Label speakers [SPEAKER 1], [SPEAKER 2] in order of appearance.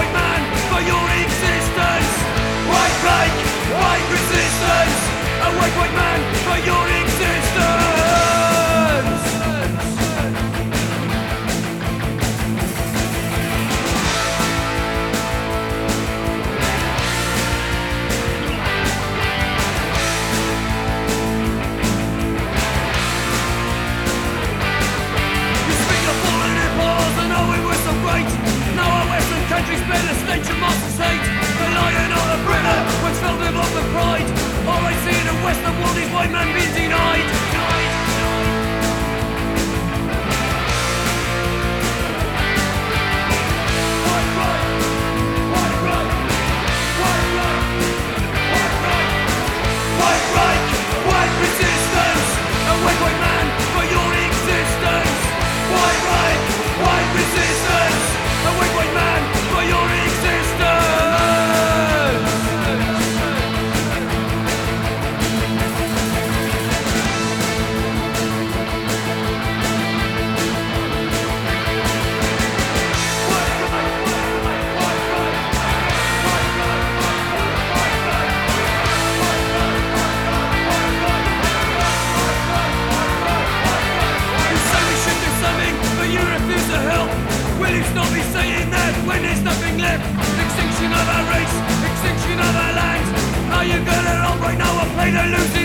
[SPEAKER 1] white man for your existence. White flag, white resistance. White man for your She's Please not be saying that when there's nothing left. Extinction of our race, extinction of our lands. Are you gonna all right now or play the losing?